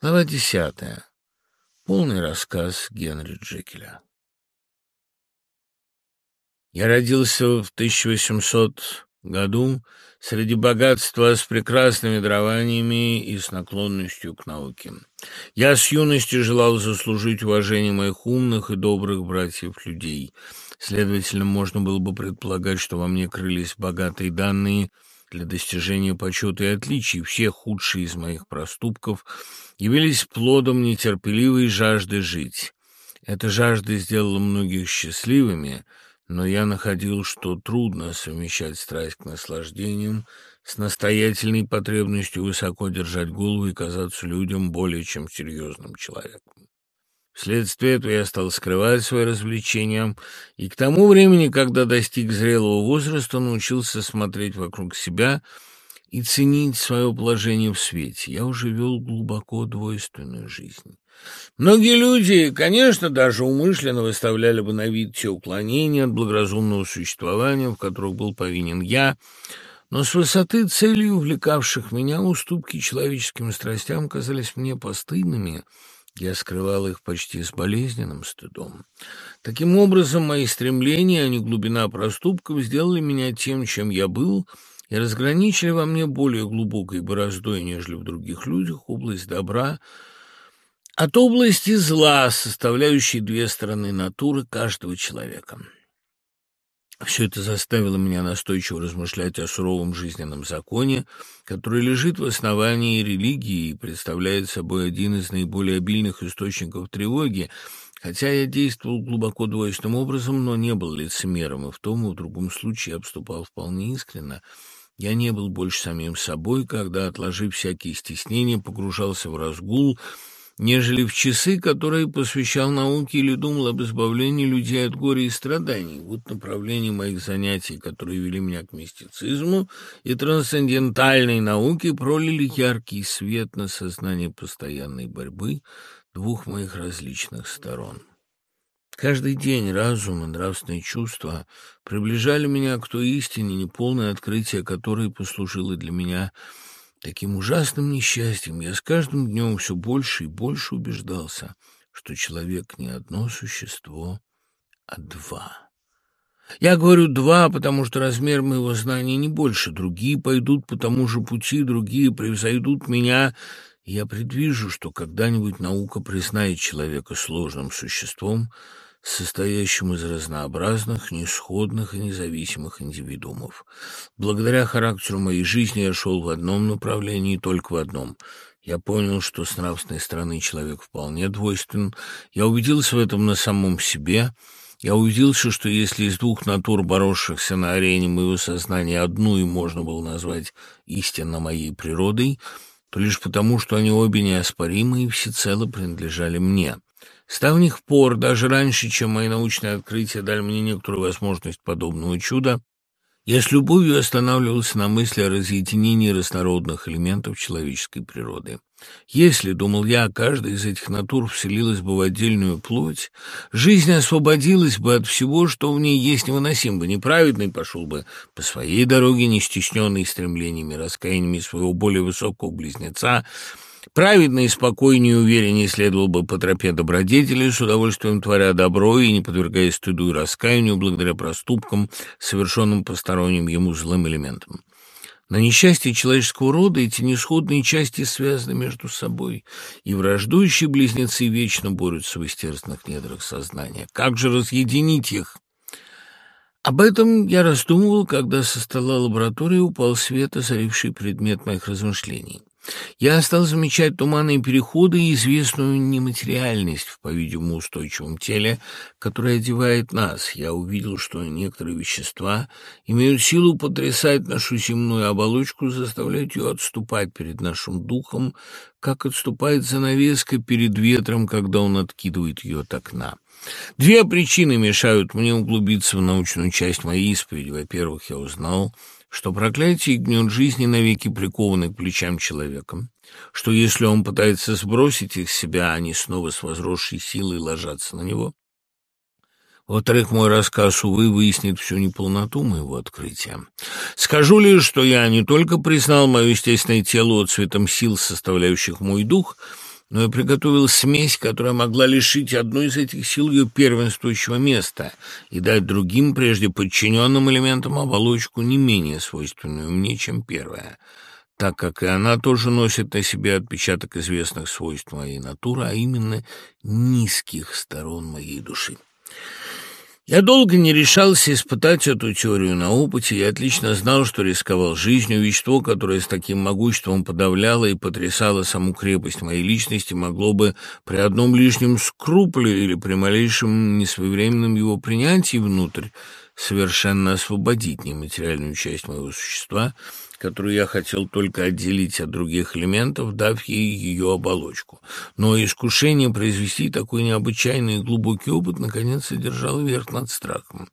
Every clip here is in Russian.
Глава десятая. Полный рассказ Генри Джекеля. Я родился в 1800 году среди богатства с прекрасными дарованиями и с наклонностью к науке. Я с юности желал заслужить уважение моих умных и добрых братьев-людей. Следовательно, можно было бы предполагать, что во мне крылись богатые данные – для достижения почета и отличий все худшие из моих проступков явились плодом нетерпеливой жажды жить. Эта жажда сделала многих счастливыми, но я находил, что трудно совмещать страсть к наслаждениям с настоятельной потребностью высоко держать голову и казаться людям более чем серьезным человеком. Вследствие этого я стал скрывать свои развлечения, и к тому времени, когда достиг зрелого возраста, научился смотреть вокруг себя и ценить свое положение в свете. Я уже вел глубоко двойственную жизнь. Многие люди, конечно, даже умышленно выставляли бы на вид те уклонения от благоразумного существования, в которых был повинен я, но с высоты целей, увлекавших меня, уступки человеческим страстям казались мне постыдными — я скрывал их почти с болезненным стыдом. Таким образом, мои стремления, а не глубина проступков, сделали меня тем, чем я был, и разграничили во мне более глубокой бороздой, нежели в других людях, область добра от области зла, составляющей две стороны натуры каждого человека. Все это заставило меня настойчиво размышлять о суровом жизненном законе, который лежит в основании религии и представляет собой один из наиболее обильных источников тревоги, хотя я действовал глубоко двоечным образом, но не был лицемером, и в том и в другом случае обступал вполне искренно. Я не был больше самим собой, когда, отложив всякие стеснения, погружался в разгул — нежели в часы, которые посвящал науке или думал об избавлении людей от горя и страданий. Вот направление моих занятий, которые вели меня к мистицизму и трансцендентальной науке, пролили яркий свет на сознание постоянной борьбы двух моих различных сторон. Каждый день разум и нравственные чувства приближали меня к той истине, неполное открытие которой послужило для меня – Таким ужасным несчастьем я с каждым днем все больше и больше убеждался, что человек не одно существо, а два. Я говорю «два», потому что размер моего знания не больше. Другие пойдут по тому же пути, другие превзойдут меня. Я предвижу, что когда-нибудь наука признает человека сложным существом — состоящим из разнообразных, несходных и независимых индивидуумов. Благодаря характеру моей жизни я шел в одном направлении и только в одном — я понял, что с нравственной стороны человек вполне двойствен. Я убедился в этом на самом себе. Я убедился, что если из двух натур, боросшихся на арене моего сознания, одну и можно было назвать истинно моей природой, то лишь потому, что они обе неоспоримы и всецело принадлежали мне. С давних пор, даже раньше, чем мои научные открытия дали мне некоторую возможность подобного чуда, я с любовью останавливался на мысли о разъединении разнородных элементов человеческой природы. Если, думал я, каждая из этих натур вселилась бы в отдельную плоть, жизнь освободилась бы от всего, что в ней есть невыносимо, неправедный пошел бы по своей дороге, не стесненный стремлениями, раскаяниями своего более высокого близнеца — Праведный, спокойнее и увереннее следовал бы по тропе добродетели, с удовольствием творя добро и не подвергаясь стыду и раскаянию благодаря проступкам, совершенным посторонним ему злым элементам. На несчастье человеческого рода эти несходные части связаны между собой, и враждующие близнецы вечно борются в истерзанных недрах сознания. Как же разъединить их? Об этом я раздумывал, когда со стола лаборатории упал свет, озаривший предмет моих размышлений. Я стал замечать туманные переходы и известную нематериальность в, по-видимому, устойчивом теле, которое одевает нас. Я увидел, что некоторые вещества имеют силу потрясать нашу земную оболочку, заставлять ее отступать перед нашим духом, как отступает занавеска перед ветром, когда он откидывает ее от окна. Две причины мешают мне углубиться в научную часть моей исповеди. Во-первых, я узнал, что проклятие гнет жизни навеки прикованных к плечам человеком, что если он пытается сбросить их с себя, они снова с возросшей силой ложатся на него. Во-вторых, мой рассказ, увы, выяснит всю неполноту моего открытия. Скажу лишь, что я не только признал мое естественное тело цветом сил, составляющих мой дух — ну, но и приготовил смесь, которая могла лишить одну из этих сил ее первенствующего места и дать другим, прежде подчиненным элементам, оболочку не менее свойственную мне, чем первая, так как и она тоже носит на себе отпечаток известных свойств моей натуры, а именно низких сторон моей души. Я долго не решался испытать эту теорию на опыте и отлично знал, что рисковал жизнью, и что, которое с таким могуществом подавляло и потрясало саму крепость моей личности, могло бы при одном лишнем скрупле или при малейшем несвоевременном его принятии внутрь совершенно освободить нематериальную часть моего существа — которую я хотел только отделить от других элементов, дав ей ее оболочку. Но искушение произвести такой необычайный и глубокий опыт наконец содержало верх над страхом.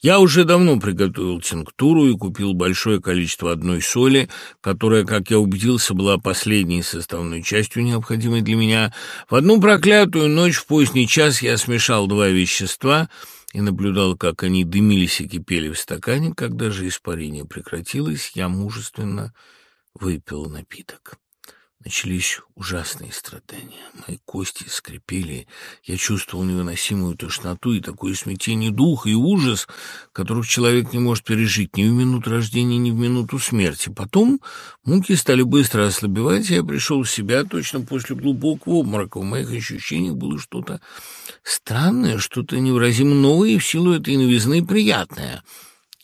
Я уже давно приготовил тинктуру и купил большое количество одной соли, которая, как я убедился, была последней составной частью, необходимой для меня. В одну проклятую ночь в поздний час я смешал два вещества — и наблюдал, как они дымились и кипели в стакане, когда же испарение прекратилось, я мужественно выпил напиток. Начались ужасные страдания. Мои кости скрипели. Я чувствовал невыносимую тошноту и такое смятение духа и ужас, которых человек не может пережить ни в минуту рождения, ни в минуту смерти. Потом муки стали быстро ослабевать, и я пришел в себя точно после глубокого обморока. В моих ощущениях было что-то странное, что-то невыразимо новое и в силу этой новизны приятное —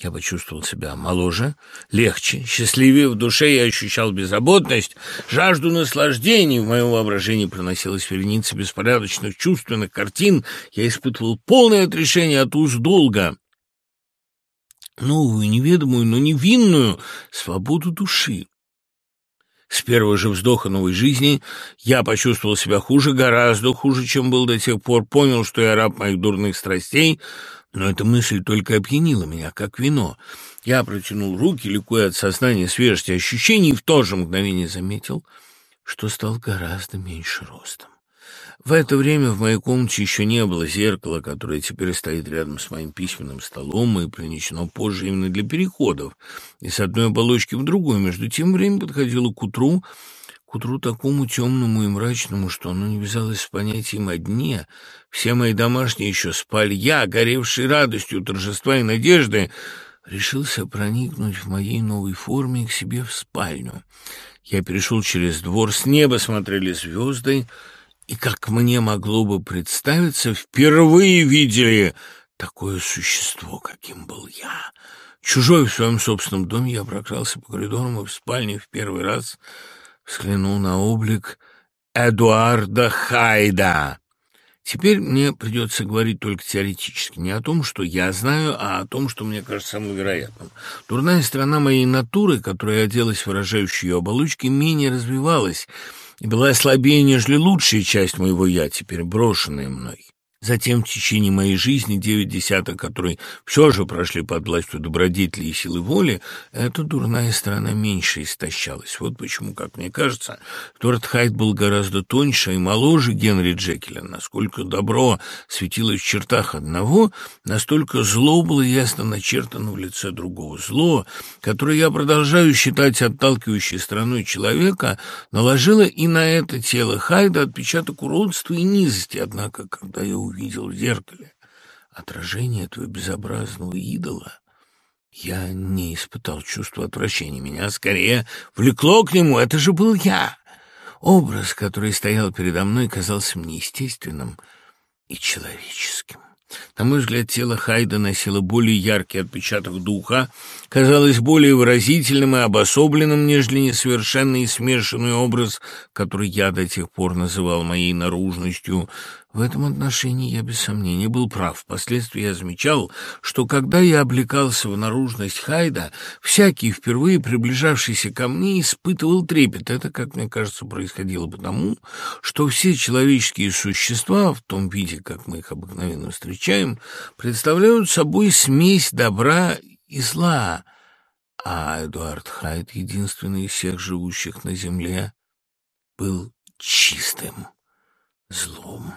я почувствовал себя моложе, легче, счастливее в душе я ощущал беззаботность, жажду наслаждений. В моем воображении проносилась вереница беспорядочных чувственных картин. Я испытывал полное отрешение от уз долга, новую, неведомую, но невинную свободу души. С первого же вздоха новой жизни я почувствовал себя хуже, гораздо хуже, чем был до тех пор, понял, что я раб моих дурных страстей, но эта мысль только опьянила меня, как вино. Я протянул руки, ликуя от сознания свежести ощущений, и в то же мгновение заметил, что стал гораздо меньше ростом. В это время в моей комнате еще не было зеркала, которое теперь стоит рядом с моим письменным столом и принесено позже именно для переходов. И с одной оболочки в другую, между тем время подходило к утру, Утру такому темному и мрачному, что оно не вязалось с понятием о дне, все мои домашние еще спали. Я, горевший радостью торжества и надежды, решился проникнуть в моей новой форме к себе в спальню. Я перешел через двор, с неба смотрели звезды, и, как мне могло бы представиться, впервые видели такое существо, каким был я. Чужой в своем собственном доме я прокрался по коридорам и в спальне в первый раз — взглянул на облик Эдуарда Хайда. Теперь мне придется говорить только теоретически, не о том, что я знаю, а о том, что мне кажется самым вероятным. Дурная сторона моей натуры, которая оделась выражающей ее оболочки, менее развивалась и была слабее, нежели лучшая часть моего «я», теперь брошенная мной. Затем в течение моей жизни девять десяток, которые все же прошли под властью добродетели и силы воли, эта дурная сторона меньше истощалась. Вот почему, как мне кажется, Торт Хайт был гораздо тоньше и моложе Генри Джекеля. Насколько добро светилось в чертах одного, настолько зло было ясно начертано в лице другого. Зло, которое я продолжаю считать отталкивающей стороной человека, наложило и на это тело Хайда отпечаток уродства и низости. Однако, когда я увидел в зеркале отражение твоего безобразного идола, я не испытал чувства отвращения. Меня скорее влекло к нему. Это же был я. Образ, который стоял передо мной, казался мне естественным и человеческим. На мой взгляд, тело Хайда носило более яркий отпечаток духа, казалось более выразительным и обособленным, нежели несовершенный и смешанный образ, который я до тех пор называл моей наружностью, в этом отношении я без сомнения был прав. Впоследствии я замечал, что когда я облекался в наружность Хайда, всякий, впервые приближавшийся ко мне, испытывал трепет. Это, как мне кажется, происходило потому, что все человеческие существа, в том виде, как мы их обыкновенно встречаем, представляют собой смесь добра и зла. А Эдуард Хайд, единственный из всех живущих на земле, был чистым злом.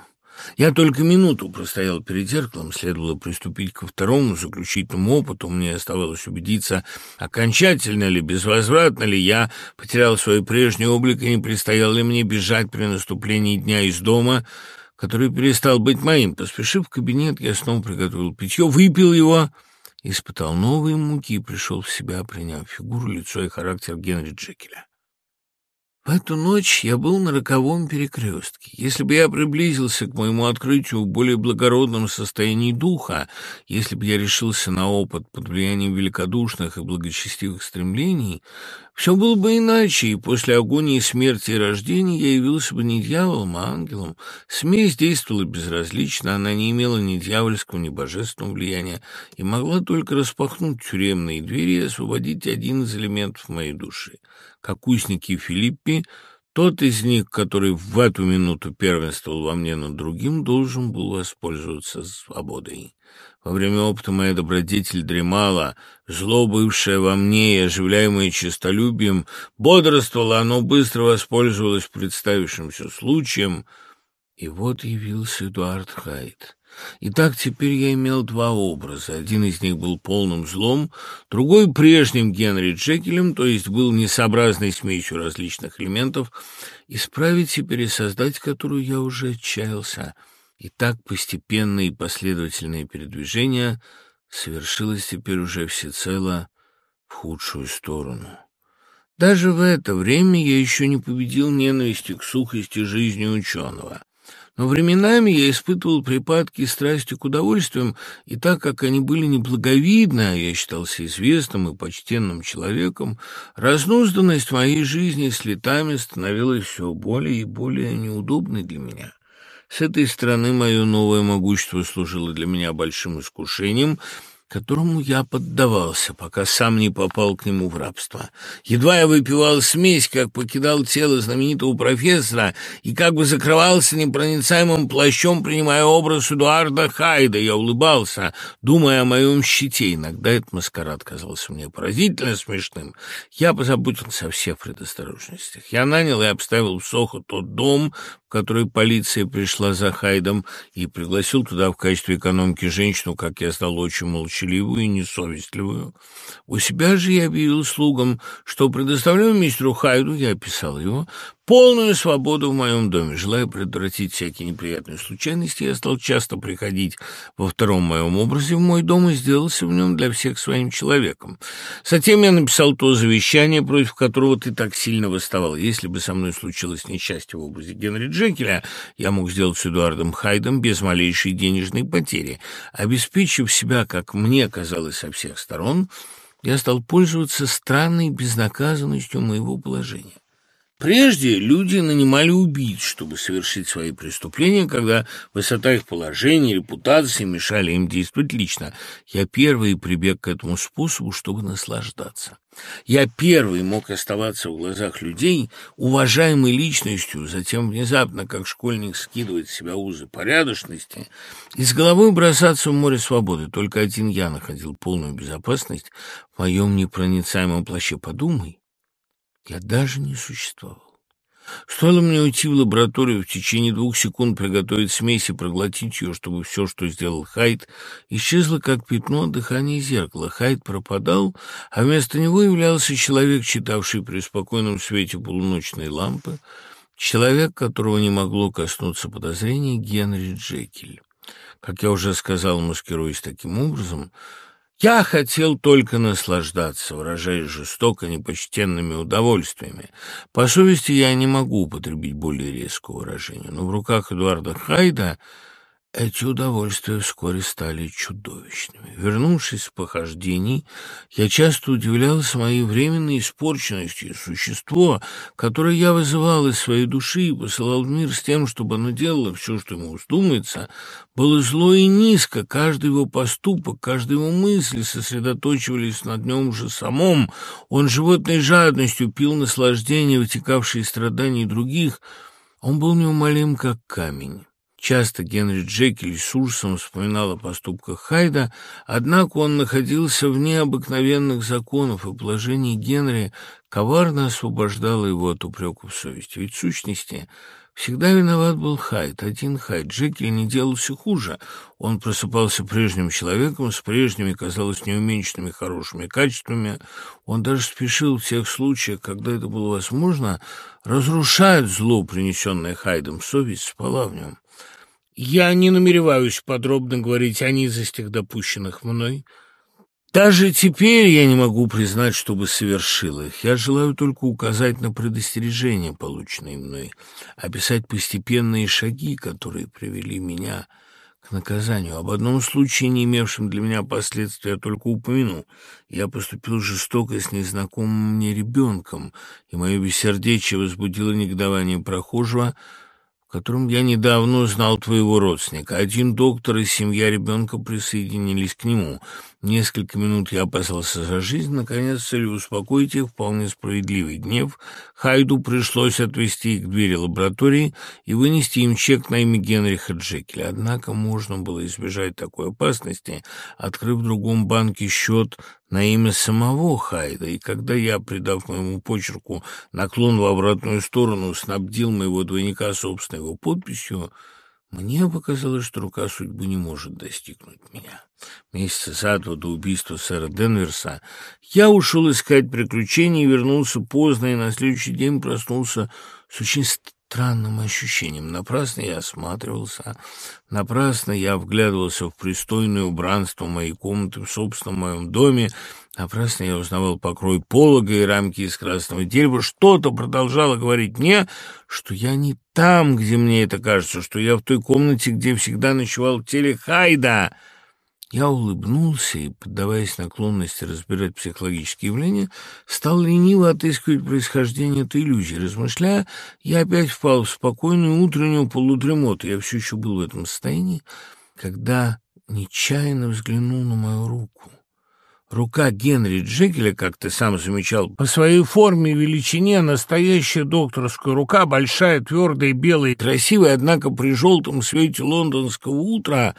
Я только минуту простоял перед зеркалом, следовало приступить ко второму заключительному опыту. Мне оставалось убедиться, окончательно ли, безвозвратно ли я потерял свой прежний облик и не предстояло ли мне бежать при наступлении дня из дома, который перестал быть моим. Поспешив в кабинет, я снова приготовил питье, выпил его, испытал новые муки и пришел в себя, приняв фигуру, лицо и характер Генри Джекеля. В эту ночь я был на роковом перекрестке. Если бы я приблизился к моему открытию в более благородном состоянии духа, если бы я решился на опыт под влиянием великодушных и благочестивых стремлений, все было бы иначе, и после агонии смерти и рождения я явился бы не дьяволом, а ангелом. Смесь действовала безразлично, она не имела ни дьявольского, ни божественного влияния, и могла только распахнуть тюремные двери и освободить один из элементов моей души — как узники Филиппи, тот из них, который в эту минуту первенствовал во мне над другим, должен был воспользоваться свободой. Во время опыта моя добродетель дремала, зло, бывшее во мне и оживляемое честолюбием, бодрствовало, оно быстро воспользовалось представившимся случаем, и вот явился Эдуард Хайт. Итак, теперь я имел два образа. Один из них был полным злом, другой — прежним Генри Джекелем, то есть был несообразной смесью различных элементов, исправить и пересоздать которую я уже отчаялся. И так постепенно и последовательное передвижение совершилось теперь уже всецело в худшую сторону. Даже в это время я еще не победил ненависти к сухости жизни ученого но временами я испытывал припадки страсти к удовольствиям, и так как они были неблаговидны, а я считался известным и почтенным человеком, разнузданность моей жизни с летами становилась все более и более неудобной для меня. С этой стороны мое новое могущество служило для меня большим искушением — которому я поддавался, пока сам не попал к нему в рабство. Едва я выпивал смесь, как покидал тело знаменитого профессора и как бы закрывался непроницаемым плащом, принимая образ Эдуарда Хайда. Я улыбался, думая о моем щите. Иногда этот маскарад казался мне поразительно смешным. Я позаботился о всех предосторожностях. Я нанял и обставил в Сохо тот дом, которой полиция пришла за Хайдом и пригласил туда в качестве экономки женщину, как я знал, очень молчаливую и несовестливую. У себя же я объявил слугам, что предоставляю мистеру Хайду, я описал его, Полную свободу в моем доме. желая предотвратить всякие неприятные случайности, я стал часто приходить во втором моем образе в мой дом и сделался в нем для всех своим человеком. Затем я написал то завещание, против которого ты так сильно выставал. Если бы со мной случилось несчастье в образе Генри Джекеля, я мог сделать с Эдуардом Хайдом без малейшей денежной потери. Обеспечив себя, как мне казалось, со всех сторон, я стал пользоваться странной безнаказанностью моего положения. Прежде люди нанимали убийц, чтобы совершить свои преступления, когда высота их положения, репутации мешали им действовать лично. Я первый прибег к этому способу, чтобы наслаждаться. Я первый мог оставаться в глазах людей уважаемой личностью, затем внезапно, как школьник скидывает с себя узы порядочности, и с головой бросаться в море свободы. Только один я находил полную безопасность в моем непроницаемом плаще. Подумай, я даже не существовал. Стоило мне уйти в лабораторию в течение двух секунд приготовить смесь и проглотить ее, чтобы все, что сделал Хайд, исчезло, как пятно от дыхания зеркала. Хайд пропадал, а вместо него являлся человек, читавший при спокойном свете полуночной лампы, человек, которого не могло коснуться подозрения Генри Джекель. Как я уже сказал, маскируясь таким образом, я хотел только наслаждаться, выражаясь жестоко непочтенными удовольствиями. По совести я не могу употребить более резкого выражение, но в руках Эдуарда Хайда эти удовольствия вскоре стали чудовищными. Вернувшись в похождений, я часто удивлялась моей временной испорченностью, существо, которое я вызывал из своей души и посылал в мир с тем, чтобы оно делало все, что ему вздумается, было зло и низко, каждый его поступок, каждая его мысль сосредоточивались над нем же самом, он животной жадностью пил наслаждение, вытекавшие из страданий других, он был неумолим, как камень. Часто Генри Джекель с ужасом вспоминал о поступках Хайда, однако он находился вне обыкновенных законов, и положение Генри коварно освобождало его от упреков совести. Ведь в сущности всегда виноват был Хайд, один Хайд. Джекель не делался хуже. Он просыпался прежним человеком, с прежними, казалось, неуменьшенными хорошими качествами. Он даже спешил в тех случаях, когда это было возможно, разрушать зло, принесенное Хайдом. Совесть спала в нем. Я не намереваюсь подробно говорить о низостях, допущенных мной. Даже теперь я не могу признать, чтобы совершил их. Я желаю только указать на предостережения, полученные мной, описать постепенные шаги, которые привели меня к наказанию. Об одном случае, не имевшем для меня последствий, я только упомяну. Я поступил жестоко с незнакомым мне ребенком, и мое бессердечие возбудило негодование прохожего, которым я недавно узнал твоего родственника. Один доктор и семья ребенка присоединились к нему. Несколько минут я опасался за жизнь. Наконец, целью успокоить их вполне справедливый гнев, Хайду пришлось отвести их к двери лаборатории и вынести им чек на имя Генриха Джекеля. Однако можно было избежать такой опасности, открыв в другом банке счет на имя самого Хайда, и когда я, придав моему почерку наклон в обратную сторону, снабдил моего двойника собственной его подписью, мне показалось, что рука судьбы не может достигнуть меня. Месяца за два до убийства сэра Денверса я ушел искать приключений, вернулся поздно и на следующий день проснулся с очень странным ощущением. Напрасно я осматривался, напрасно я вглядывался в пристойное убранство моей комнаты в собственном моем доме, напрасно я узнавал покрой полога и рамки из красного дерева. Что-то продолжало говорить мне, что я не там, где мне это кажется, что я в той комнате, где всегда ночевал в Хайда. Я улыбнулся и, поддаваясь наклонности разбирать психологические явления, стал лениво отыскивать происхождение этой иллюзии. Размышляя, я опять впал в спокойную утреннюю полудремоту. Я все еще был в этом состоянии, когда нечаянно взглянул на мою руку. Рука Генри Джекеля, как ты сам замечал, по своей форме и величине настоящая докторская рука, большая, твердая, белая и красивая, однако при желтом свете лондонского утра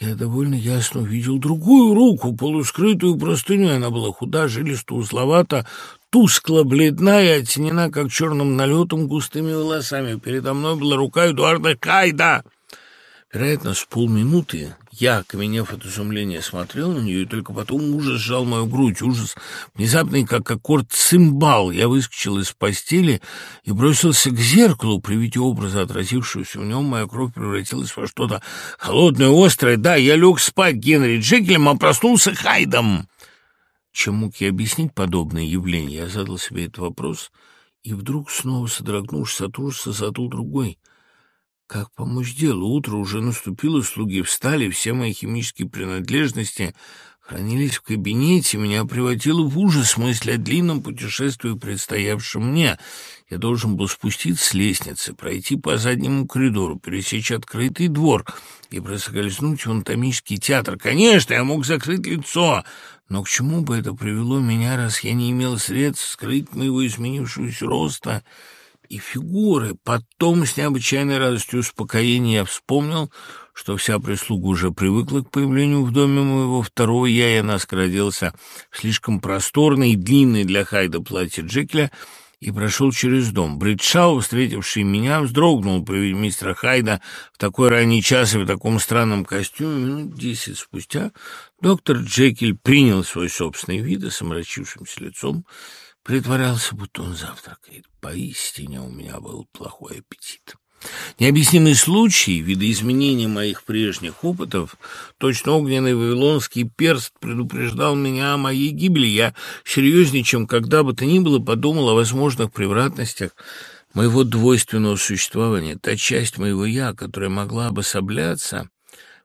я довольно ясно увидел другую руку, полускрытую простыню. Она была худа, жилиста, узловато тускло бледная, оттенена, как черным налетом, густыми волосами. Передо мной была рука Эдуарда Кайда. Вероятно, с полминуты я меня от изумления смотрел на нее, и только потом ужас сжал мою грудь, ужас, внезапный, как аккорд цимбал. Я выскочил из постели и бросился к зеркалу. При виде образа, отразившегося в нем, моя кровь превратилась во что-то холодное, острое. Да, я лег спать Генри Джекелем, а проснулся Хайдом. Чем мог я объяснить подобное явление? Я задал себе этот вопрос, и вдруг, снова содрогнувшись от ужаса, задул другой — как помуждело утро, уже наступило, слуги встали, все мои химические принадлежности хранились в кабинете, меня приводило в ужас мысль о длинном путешествии, предстоявшем мне. Я должен был спуститься с лестницы, пройти по заднему коридору, пересечь открытый двор и проскользнуть в анатомический театр. Конечно, я мог закрыть лицо, но к чему бы это привело меня, раз я не имел средств скрыть моего изменившегося роста?» и фигуры. Потом, с необычайной радостью успокоения, я вспомнил, что вся прислуга уже привыкла к появлению в доме моего второго я, и она в слишком просторный и длинный для Хайда платье Джекеля и прошел через дом. Бридшау, встретивший меня, вздрогнул при виде мистера Хайда в такой ранний час и в таком странном костюме. Минут десять спустя доктор Джекиль принял свой собственный вид, с омрачившимся лицом, притворялся, будто он завтракает. Поистине у меня был плохой аппетит. Необъяснимый случай, видоизменение моих прежних опытов, точно огненный вавилонский перст предупреждал меня о моей гибели. Я серьезнее, чем когда бы то ни было, подумал о возможных превратностях моего двойственного существования. Та часть моего «я», которая могла обособляться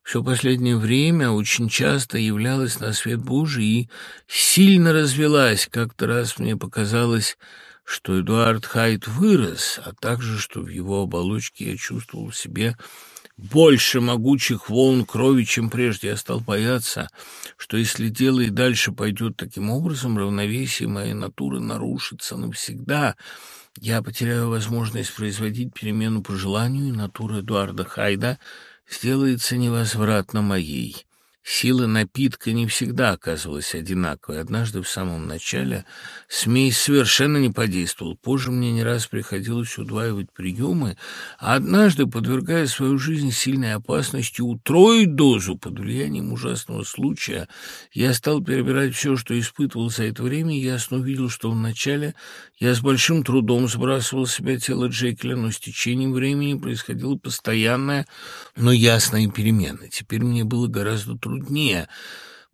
что последнее время очень часто являлась на свет Божий, и сильно развелась. Как-то раз мне показалось, что Эдуард Хайт вырос, а также, что в его оболочке я чувствовал в себе больше могучих волн крови, чем прежде. Я стал бояться, что если дело и дальше пойдет таким образом, равновесие моей натуры нарушится навсегда». Я потеряю возможность производить перемену по желанию, и натура Эдуарда Хайда — сделается невозвратно моей. Сила напитка не всегда оказывалась одинаковой. Однажды в самом начале смесь совершенно не подействовала. Позже мне не раз приходилось удваивать приемы, а однажды, подвергая свою жизнь сильной опасности, утроить дозу под влиянием ужасного случая, я стал перебирать все, что испытывал за это время, и ясно увидел, что вначале я с большим трудом сбрасывал с себя тело Джекеля, но с течением времени происходила постоянная, но ясная перемена. Теперь мне было гораздо труднее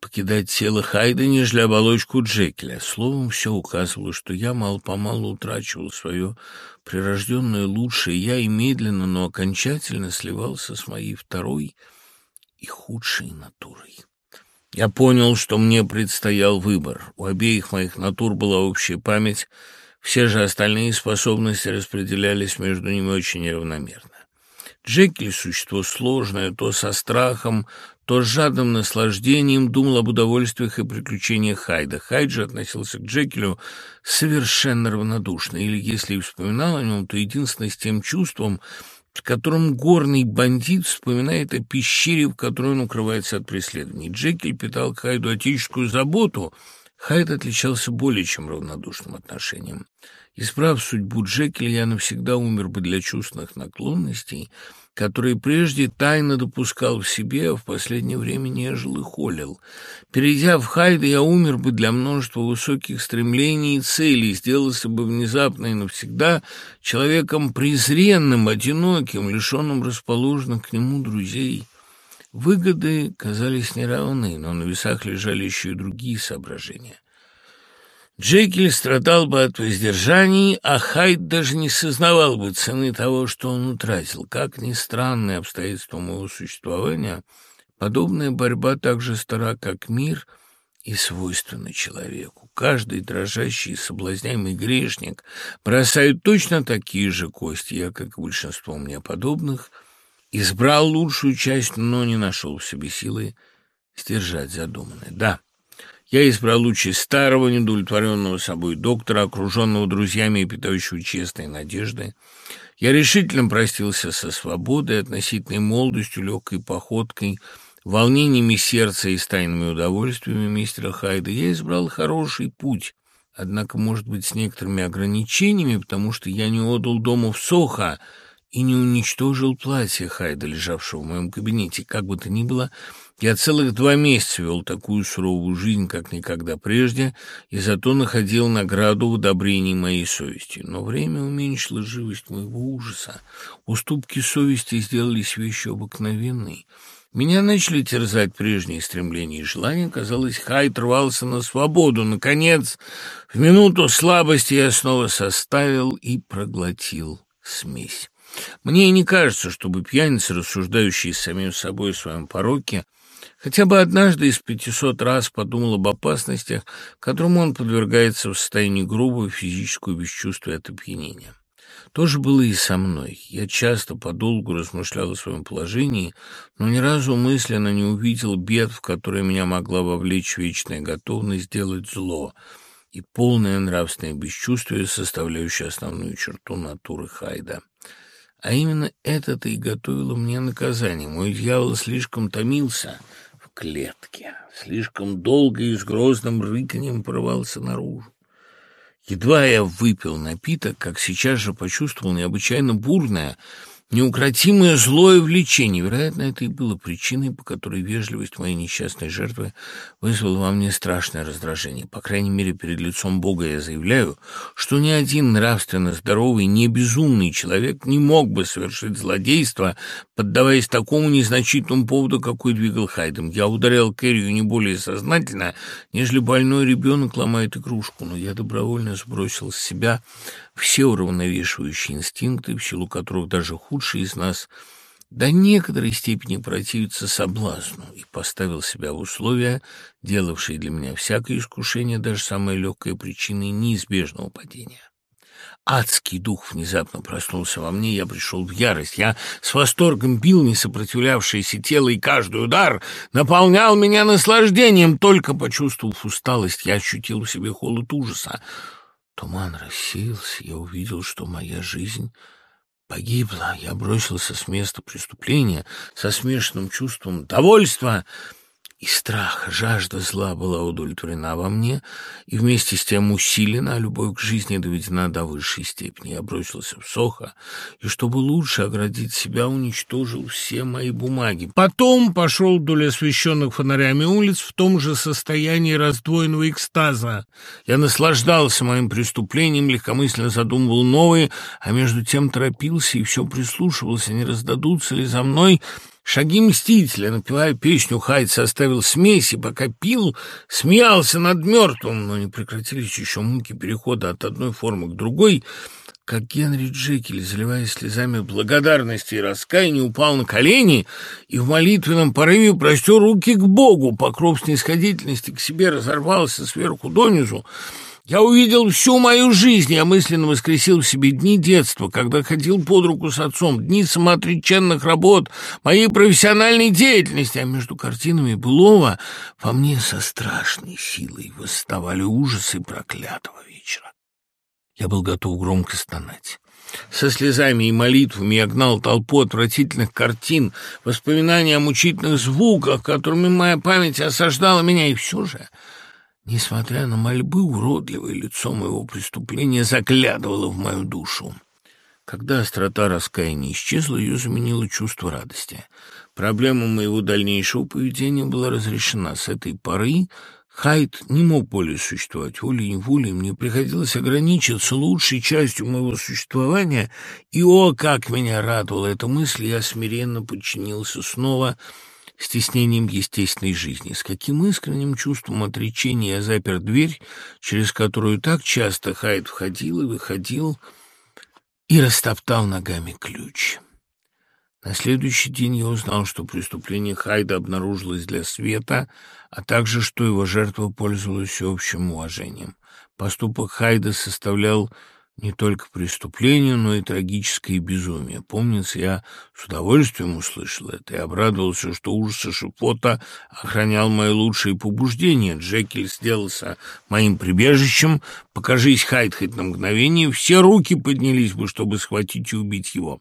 покидать тело Хайда, нежели оболочку Джекеля. Словом, все указывало, что я мало-помалу утрачивал свое прирожденное лучшее я и медленно, но окончательно сливался с моей второй и худшей натурой. Я понял, что мне предстоял выбор. У обеих моих натур была общая память — все же остальные способности распределялись между ними очень неравномерно. Джекиль, существо сложное, то со страхом, то с жадным наслаждением думал об удовольствиях и приключениях Хайда. Хайд же относился к Джекилю совершенно равнодушно, или, если и вспоминал о нем, то единственно с тем чувством, с которым горный бандит вспоминает о пещере, в которой он укрывается от преследований. Джекиль питал к Хайду отеческую заботу — Хайд отличался более чем равнодушным отношением. Исправ судьбу Джекеля, я навсегда умер бы для чувственных наклонностей, которые прежде тайно допускал в себе, а в последнее время нежил и холил. Перейдя в Хайда, я умер бы для множества высоких стремлений и целей, сделался бы внезапно и навсегда человеком презренным, одиноким, лишенным расположенных к нему друзей. Выгоды казались неравны, но на весах лежали еще и другие соображения. Джекель страдал бы от воздержаний, а Хайд даже не сознавал бы цены того, что он утратил. Как ни странное обстоятельство моего существования, подобная борьба так же стара, как мир — и свойственна человеку. Каждый дрожащий и соблазняемый грешник бросает точно такие же кости. Я, как и большинство мне подобных, — избрал лучшую часть, но не нашел в себе силы сдержать задуманное. Да, я избрал лучи старого, недовлетворенного собой доктора, окруженного друзьями и питающего честной надежды. Я решительно простился со свободой, относительной молодостью, легкой походкой, волнениями сердца и с тайными удовольствиями мистера Хайда. Я избрал хороший путь, однако, может быть, с некоторыми ограничениями, потому что я не отдал дому в Сохо, и не уничтожил платье Хайда, лежавшего в моем кабинете. Как бы то ни было, я целых два месяца вел такую суровую жизнь, как никогда прежде, и зато находил награду в одобрении моей совести. Но время уменьшило живость моего ужаса. Уступки совести сделались вещью обыкновенной. Меня начали терзать прежние стремления и желания. Казалось, Хайд рвался на свободу. Наконец, в минуту слабости я снова составил и проглотил смесь. Мне и не кажется, чтобы пьяница, рассуждающий самим собой в своем пороке, хотя бы однажды из пятисот раз подумал об опасностях, которым он подвергается в состоянии грубого физического бесчувствия от опьянения. То же было и со мной. Я часто подолгу размышлял о своем положении, но ни разу мысленно не увидел бед, в которые меня могла вовлечь вечная готовность сделать зло и полное нравственное бесчувствие, составляющее основную черту натуры Хайда. А именно это-то и готовило мне наказание. Мой дьявол слишком томился в клетке, слишком долго и с грозным рыканьем порывался наружу. Едва я выпил напиток, как сейчас же почувствовал необычайно бурное, Неукротимое злое влечение, вероятно, это и было причиной, по которой вежливость моей несчастной жертвы вызвала во мне страшное раздражение. По крайней мере, перед лицом Бога я заявляю, что ни один нравственно здоровый, не безумный человек не мог бы совершить злодейство, поддаваясь такому незначительному поводу, какой двигал Хайдем. Я ударял Кэррию не более сознательно, нежели больной ребенок ломает игрушку, но я добровольно сбросил с себя все уравновешивающие инстинкты, в силу которых даже худшие из нас до некоторой степени противится соблазну, и поставил себя в условия, делавшие для меня всякое искушение, даже самое легкое причиной неизбежного падения. Адский дух внезапно проснулся во мне, я пришел в ярость. Я с восторгом бил несопротивлявшееся тело, и каждый удар наполнял меня наслаждением. Только почувствовав усталость, я ощутил в себе холод ужаса. Туман рассеялся, я увидел, что моя жизнь погибла. Я бросился с места преступления со смешанным чувством довольства и страха, жажда зла была удовлетворена во мне, и вместе с тем усилена любовь к жизни доведена до высшей степени. Я бросился в Сохо, и чтобы лучше оградить себя, уничтожил все мои бумаги. Потом пошел вдоль освещенных фонарями улиц в том же состоянии раздвоенного экстаза. Я наслаждался моим преступлением, легкомысленно задумывал новые, а между тем торопился и все прислушивался, не раздадутся ли за мной Шаги мстителя, напевая песню Хайца, оставил смеси, пока пил, смеялся над мертвым, но не прекратились еще муки перехода от одной формы к другой, как Генри Джекель, заливаясь слезами благодарности и раскаяния, упал на колени и в молитвенном порыве простер руки к Богу, покров снисходительности к себе разорвался сверху донизу, я увидел всю мою жизнь, я мысленно воскресил в себе дни детства, когда ходил под руку с отцом, дни самоотреченных работ, моей профессиональной деятельности, а между картинами былого во мне со страшной силой восставали ужасы проклятого вечера. Я был готов громко стонать. Со слезами и молитвами я гнал толпу отвратительных картин, воспоминания о мучительных звуках, которыми моя память осаждала меня, и все же несмотря на мольбы уродливое лицо моего преступления заглядывало в мою душу. Когда острота раскаяния исчезла, ее заменило чувство радости. Проблема моего дальнейшего поведения была разрешена. С этой поры Хайт не мог более существовать. Волей-неволей мне приходилось ограничиться лучшей частью моего существования, и, о, как меня радовала эта мысль, я смиренно подчинился снова стеснением естественной жизни, с каким искренним чувством отречения я запер дверь, через которую так часто Хайд входил и выходил, и растоптал ногами ключ. На следующий день я узнал, что преступление Хайда обнаружилось для света, а также, что его жертва пользовалась общим уважением. Поступок Хайда составлял не только преступление, но и трагическое безумие. Помнится, я с удовольствием услышал это и обрадовался, что ужас и охранял мои лучшие побуждения. Джекель сделался моим прибежищем. Покажись Хайт хоть на мгновение, все руки поднялись бы, чтобы схватить и убить его.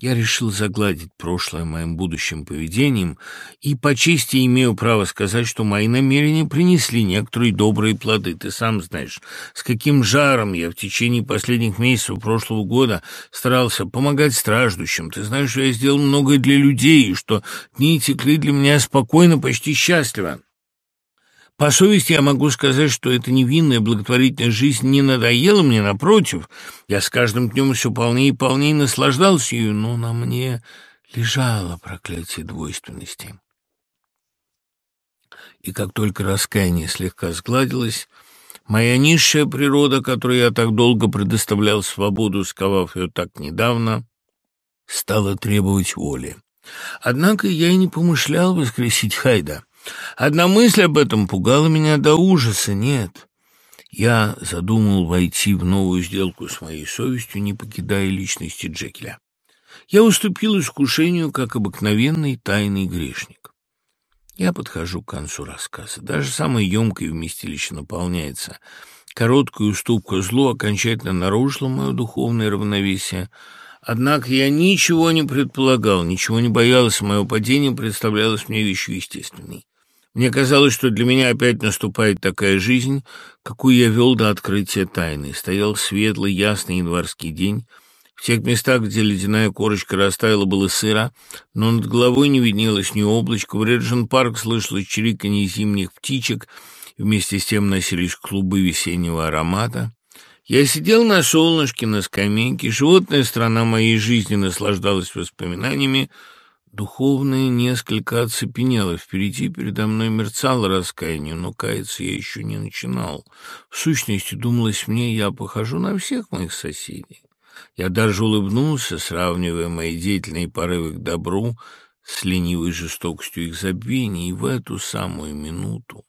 Я решил загладить прошлое моим будущим поведением и по чести имею право сказать, что мои намерения принесли некоторые добрые плоды. Ты сам знаешь, с каким жаром я в течение последних месяцев прошлого года старался помогать страждущим. Ты знаешь, что я сделал многое для людей, и что дни текли для меня спокойно, почти счастливо. По совести я могу сказать, что эта невинная благотворительная жизнь не надоела мне, напротив. Я с каждым днем все полнее и полнее наслаждался ею, но на мне лежало проклятие двойственности. И как только раскаяние слегка сгладилось, моя низшая природа, которой я так долго предоставлял свободу, сковав ее так недавно, стала требовать воли. Однако я и не помышлял воскресить Хайда. Одна мысль об этом пугала меня до ужаса, нет. Я задумал войти в новую сделку с моей совестью, не покидая личности Джекеля. Я уступил искушению, как обыкновенный тайный грешник. Я подхожу к концу рассказа. Даже самое емкое вместилище наполняется. Короткая уступка злу окончательно нарушила мое духовное равновесие. Однако я ничего не предполагал, ничего не боялся, мое падение представлялось мне вещью естественной. Мне казалось, что для меня опять наступает такая жизнь, какую я вел до открытия тайны. Стоял светлый, ясный январский день. В тех местах, где ледяная корочка растаяла, было сыро, но над головой не виднелось ни облачко. В Реджин-парк слышалось чириканье зимних птичек, вместе с тем носились клубы весеннего аромата. Я сидел на солнышке, на скамейке. Животная страна моей жизни наслаждалась воспоминаниями, Духовное несколько оцепенело. Впереди передо мной мерцало раскаяние, но каяться я еще не начинал. В сущности, думалось мне, я похожу на всех моих соседей. Я даже улыбнулся, сравнивая мои деятельные порывы к добру с ленивой жестокостью их забвений, и в эту самую минуту,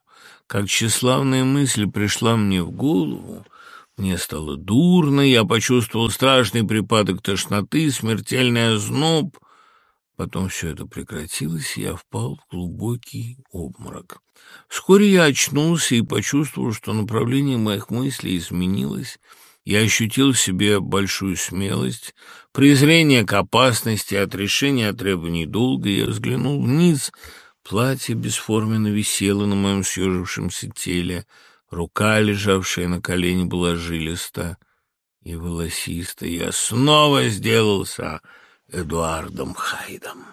как тщеславная мысль пришла мне в голову, мне стало дурно, я почувствовал страшный припадок тошноты, смертельный озноб — Потом все это прекратилось, и я впал в глубокий обморок. Вскоре я очнулся и почувствовал, что направление моих мыслей изменилось. Я ощутил в себе большую смелость, презрение к опасности, отрешение от требований долга. Я взглянул вниз. Платье бесформенно висело на моем съежившемся теле. Рука, лежавшая на колене, была жилиста и волосиста. Я снова сделался эдуардом Хайдом.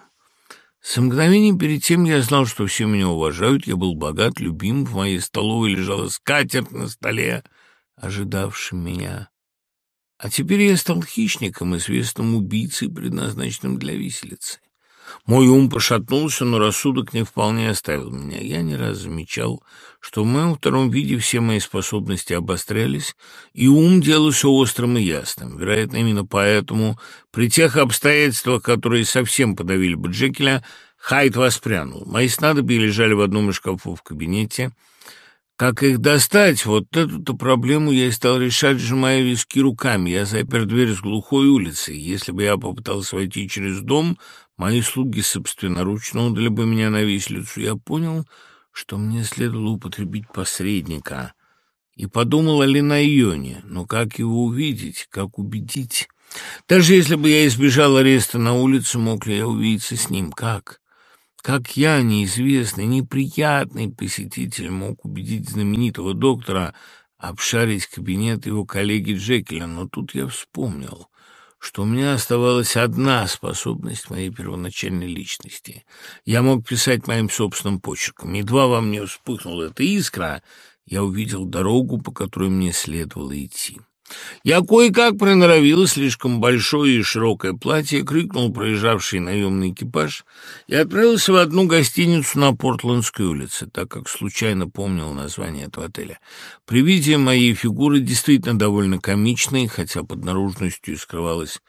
С мгновением перед тем я знал, что все меня уважают, я был богат, любим, в моей столовой лежала скатерть на столе, ожидавшим меня. А теперь я стал хищником, известным убийцей, предназначенным для виселицы. Мой ум пошатнулся, но рассудок не вполне оставил меня. Я не раз замечал, что в моем втором виде все мои способности обострялись, и ум делался острым и ясным. Вероятно, именно поэтому при тех обстоятельствах, которые совсем подавили бы Джекеля, Хайт воспрянул. Мои снадобья лежали в одном из шкафов в кабинете. Как их достать? Вот эту-то проблему я и стал решать, сжимая виски руками. Я запер дверь с глухой улицы. Если бы я попытался войти через дом, Мои слуги собственноручно удали бы меня на виселицу. Я понял, что мне следовало употребить посредника. И подумал о на но как его увидеть, как убедить? Даже если бы я избежал ареста на улице, мог ли я увидеться с ним? Как? Как я, неизвестный, неприятный посетитель, мог убедить знаменитого доктора обшарить кабинет его коллеги Джекеля? Но тут я вспомнил — что у меня оставалась одна способность моей первоначальной личности. Я мог писать моим собственным почерком. Едва во мне вспыхнула эта искра, я увидел дорогу, по которой мне следовало идти. Я кое-как приноровил слишком большое и широкое платье, крикнул проезжавший наемный экипаж и отправился в одну гостиницу на Портландской улице, так как случайно помнил название этого отеля. При виде моей фигуры действительно довольно комичной, хотя под наружностью скрывалась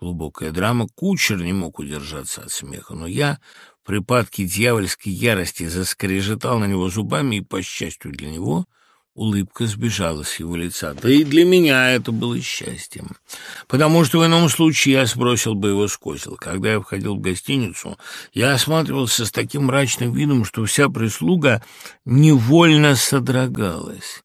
глубокая драма, кучер не мог удержаться от смеха, но я в припадке дьявольской ярости заскрежетал на него зубами и, по счастью для него, Улыбка сбежала с его лица. «Да и для меня это было счастьем, потому что в ином случае я сбросил бы его с козел. Когда я входил в гостиницу, я осматривался с таким мрачным видом, что вся прислуга невольно содрогалась».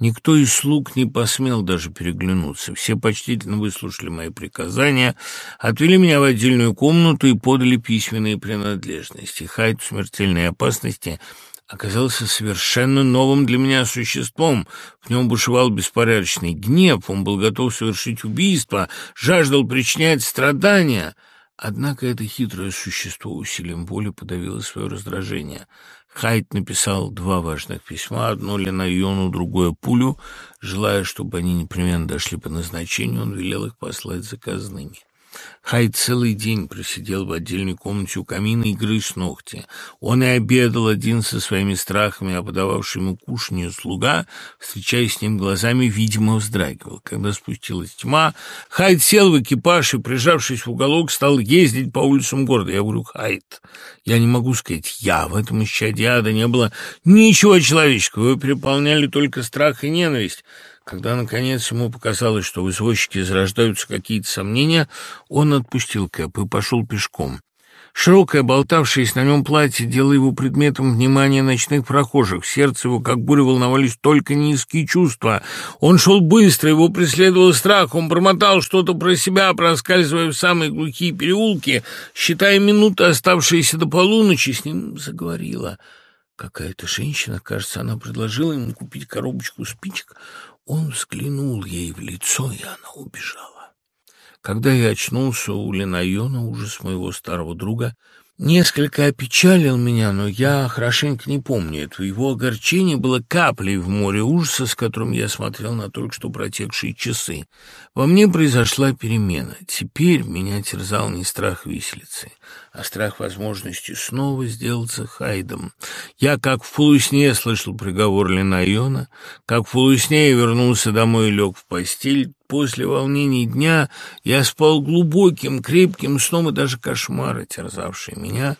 Никто из слуг не посмел даже переглянуться. Все почтительно выслушали мои приказания, отвели меня в отдельную комнату и подали письменные принадлежности. Хайт в смертельной опасности — оказался совершенно новым для меня существом. В нем бушевал беспорядочный гнев, он был готов совершить убийство, жаждал причинять страдания. Однако это хитрое существо усилием воли подавило свое раздражение. Хайт написал два важных письма, одно Ленайону, другое Пулю. Желая, чтобы они непременно дошли по назначению, он велел их послать заказными. Хай целый день просидел в отдельной комнате у камина и грыз ногти. Он и обедал один со своими страхами, а подававший ему кушанье слуга, встречаясь с ним глазами, видимо, вздрагивал. Когда спустилась тьма, Хайд сел в экипаж и, прижавшись в уголок, стал ездить по улицам города. Я говорю, Хайд, я не могу сказать, я в этом исчадье ада не было ничего человеческого. Вы переполняли только страх и ненависть. Когда, наконец, ему показалось, что извозчики зарождаются какие-то сомнения, он отпустил Кэп и пошел пешком. Широкое, болтавшееся на нем платье делало его предметом внимания ночных прохожих. В Сердце его, как буря, волновались только низкие чувства. Он шел быстро, его преследовал страх. Он промотал что-то про себя, проскальзывая в самые глухие переулки. Считая минуты, оставшиеся до полуночи, с ним заговорила. Какая-то женщина, кажется, она предложила ему купить коробочку спичек — он взглянул ей в лицо, и она убежала. Когда я очнулся у Ленайона, ужас моего старого друга Несколько опечалил меня, но я хорошенько не помню эту его огорчение было каплей в море ужаса, с которым я смотрел на только что протекшие часы. Во мне произошла перемена. Теперь меня терзал не страх виселицы, а страх возможности снова сделаться Хайдом. Я как в полусне слышал приговор Ленайона, как в полусне я вернулся домой и лег в постель, после волнений дня я спал глубоким, крепким сном, и даже кошмары, терзавшие меня,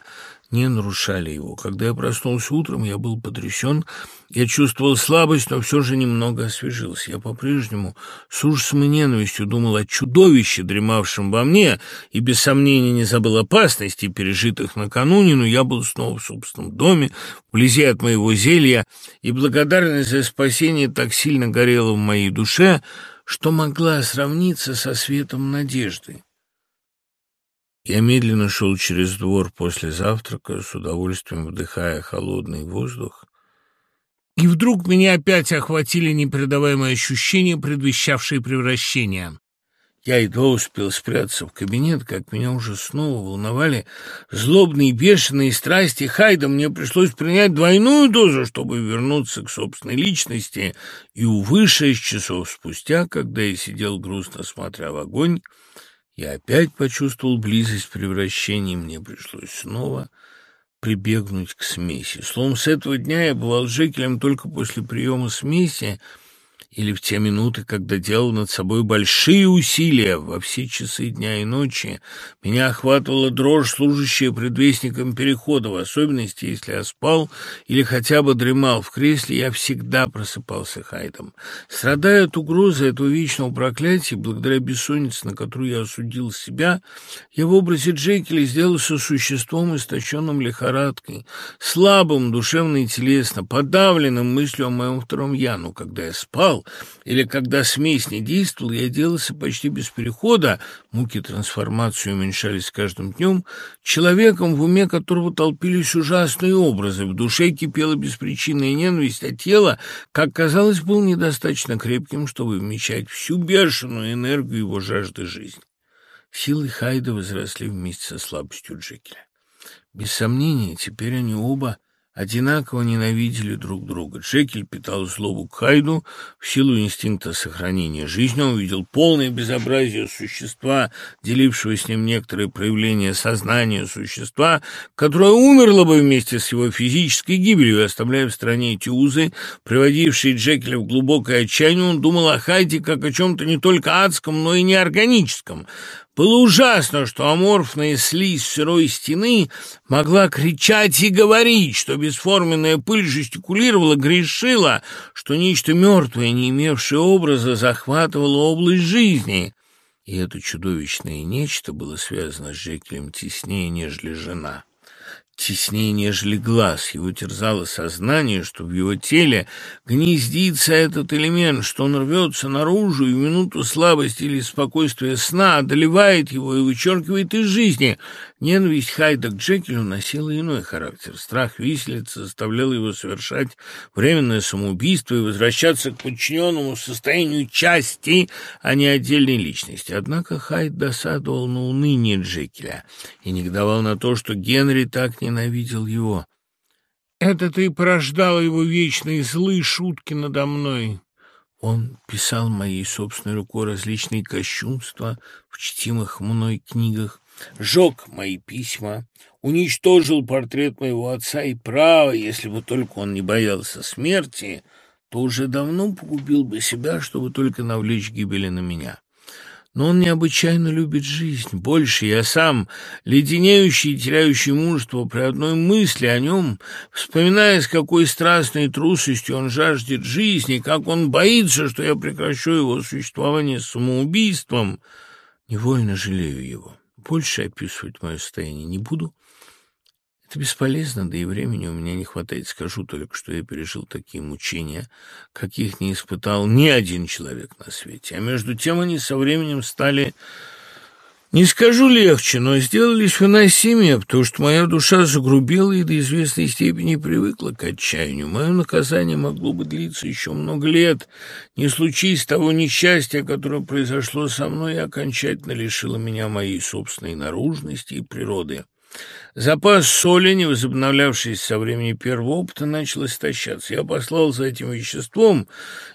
не нарушали его. Когда я проснулся утром, я был потрясен, я чувствовал слабость, но все же немного освежился. Я по-прежнему с ужасом и ненавистью думал о чудовище, дремавшем во мне, и без сомнения не забыл опасности, пережитых накануне, но я был снова в собственном доме, вблизи от моего зелья, и благодарность за спасение так сильно горела в моей душе, что могла сравниться со светом надежды. Я медленно шел через двор после завтрака, с удовольствием вдыхая холодный воздух, и вдруг меня опять охватили непредаваемые ощущения, предвещавшие превращение. Я едва успел спрятаться в кабинет, как меня уже снова волновали злобные бешеные страсти Хайда. Мне пришлось принять двойную дозу, чтобы вернуться к собственной личности. И, увы, шесть часов спустя, когда я сидел грустно смотря в огонь, я опять почувствовал близость превращения, мне пришлось снова прибегнуть к смеси. Словом, с этого дня я бывал жекелем только после приема смеси — или в те минуты, когда делал над собой большие усилия во все часы дня и ночи, меня охватывала дрожь, служащая предвестником перехода, в особенности, если я спал или хотя бы дремал в кресле, я всегда просыпался Хайдом. Страдая от угрозы этого вечного проклятия, благодаря бессоннице, на которую я осудил себя, я в образе Джекеля сделался существом, истощенным лихорадкой, слабым душевно и телесно, подавленным мыслью о моем втором Яну, когда я спал, или когда смесь не действовала, я делался почти без перехода. Муки трансформации уменьшались с каждым днем. Человеком, в уме которого толпились ужасные образы, в душе кипела беспричинная ненависть, а тело, как казалось, было недостаточно крепким, чтобы вмещать всю бешеную энергию его жажды жизни. Силы Хайда возросли вместе со слабостью Джекеля. Без сомнения, теперь они оба одинаково ненавидели друг друга. Джекель питал злобу Кайду в силу инстинкта сохранения жизни. Он увидел полное безобразие существа, делившего с ним некоторые проявления сознания существа, которое умерло бы вместе с его физической гибелью, оставляя в стране эти узы, приводившие Джекеля в глубокое отчаяние. Он думал о Хайде как о чем-то не только адском, но и неорганическом. Было ужасно, что аморфная слизь сырой стены могла кричать и говорить, что бесформенная пыль жестикулировала, грешила, что нечто мертвое, не имевшее образа, захватывало область жизни. И это чудовищное нечто было связано с Жеклем теснее, нежели жена теснее, нежели глаз. Его терзало сознание, что в его теле гнездится этот элемент, что он рвется наружу, и в минуту слабости или спокойствия сна одолевает его и вычеркивает из жизни. Ненависть Хайда к Джекелю носила иной характер. Страх виселицы заставлял его совершать временное самоубийство и возвращаться к подчиненному состоянию части, а не отдельной личности. Однако Хайд досадовал на уныние Джекеля и негодовал на то, что Генри так ненавидел его. «Это ты порождала его вечные злые шутки надо мной», он писал моей собственной рукой различные кощунства в чтимых мной книгах, Жег мои письма, уничтожил портрет моего отца и право, если бы только он не боялся смерти, то уже давно погубил бы себя, чтобы только навлечь гибели на меня. Но он необычайно любит жизнь. Больше я сам, леденеющий и теряющий мужество при одной мысли о нем, вспоминая, с какой страстной трусостью он жаждет жизни, как он боится, что я прекращу его существование самоубийством, невольно жалею его. Польша описывать мое состояние не буду. Это бесполезно, да и времени у меня не хватает. Скажу только, что я пережил такие мучения, каких не испытал ни один человек на свете. А между тем они со временем стали не скажу легче, но сделались выносимее, потому что моя душа загрубела и до известной степени привыкла к отчаянию. Мое наказание могло бы длиться еще много лет. Не случись того несчастья, которое произошло со мной и окончательно лишило меня моей собственной наружности и природы. Запас соли, не возобновлявшийся со времени первого опыта, начал истощаться. Я послал за этим веществом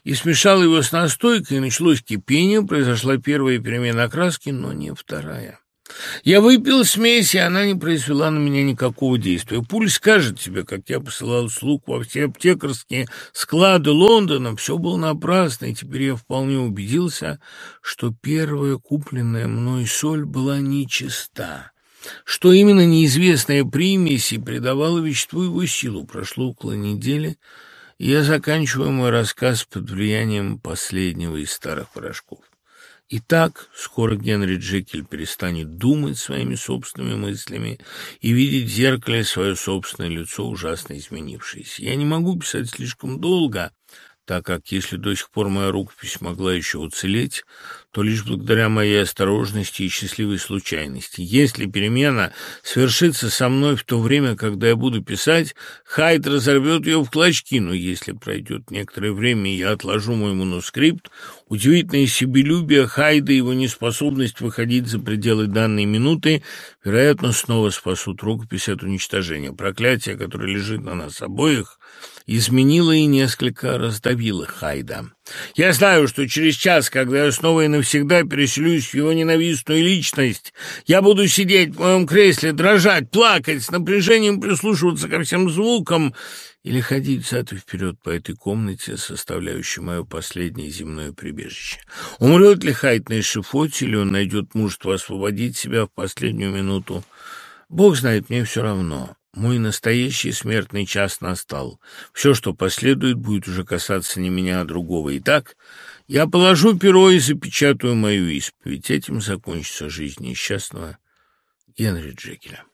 и смешал его с настойкой, и началось кипение, произошла первая перемена окраски, но не вторая. Я выпил смесь, и она не произвела на меня никакого действия. Пуль скажет тебе, как я посылал слуг во все аптекарские склады Лондона. Все было напрасно, и теперь я вполне убедился, что первая купленная мной соль была нечиста что именно неизвестная примеси придавала веществу его силу. Прошло около недели, и я заканчиваю мой рассказ под влиянием последнего из старых порошков. Итак, скоро Генри Джекель перестанет думать своими собственными мыслями и видеть в зеркале свое собственное лицо, ужасно изменившееся. Я не могу писать слишком долго, так как если до сих пор моя рукопись могла еще уцелеть, то лишь благодаря моей осторожности и счастливой случайности. Если перемена свершится со мной в то время, когда я буду писать, Хайд разорвет ее в клочки, но если пройдет некоторое время, и я отложу мой манускрипт, удивительное себелюбие Хайда и его неспособность выходить за пределы данной минуты, вероятно, снова спасут рукопись от уничтожения. Проклятие, которое лежит на нас обоих, изменило и несколько раздавило Хайда. Я знаю, что через час, когда я снова и навсегда переселюсь в его ненавистную личность, я буду сидеть в моем кресле, дрожать, плакать, с напряжением прислушиваться ко всем звукам или ходить зад и вперед по этой комнате, составляющей мое последнее земное прибежище. Умрет ли Хайт на эшифоте, или он найдет мужество освободить себя в последнюю минуту? Бог знает, мне все равно. Мой настоящий смертный час настал. Все, что последует, будет уже касаться не меня, а другого. Итак, я положу перо и запечатаю мою исповедь. Этим закончится жизнь несчастного Генри Джекеля.